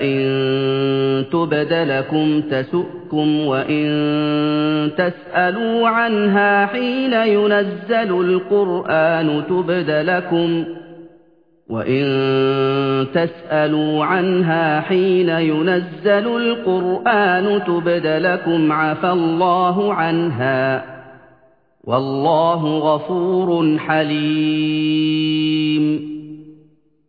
إن تبد لكم تسؤكم وإن تسألوا عنها حين ينزل القرآن تبد لكم وإن تسألوا عنها حين ينزل القرآن تبد لكم عفى الله عنها والله غفور حليم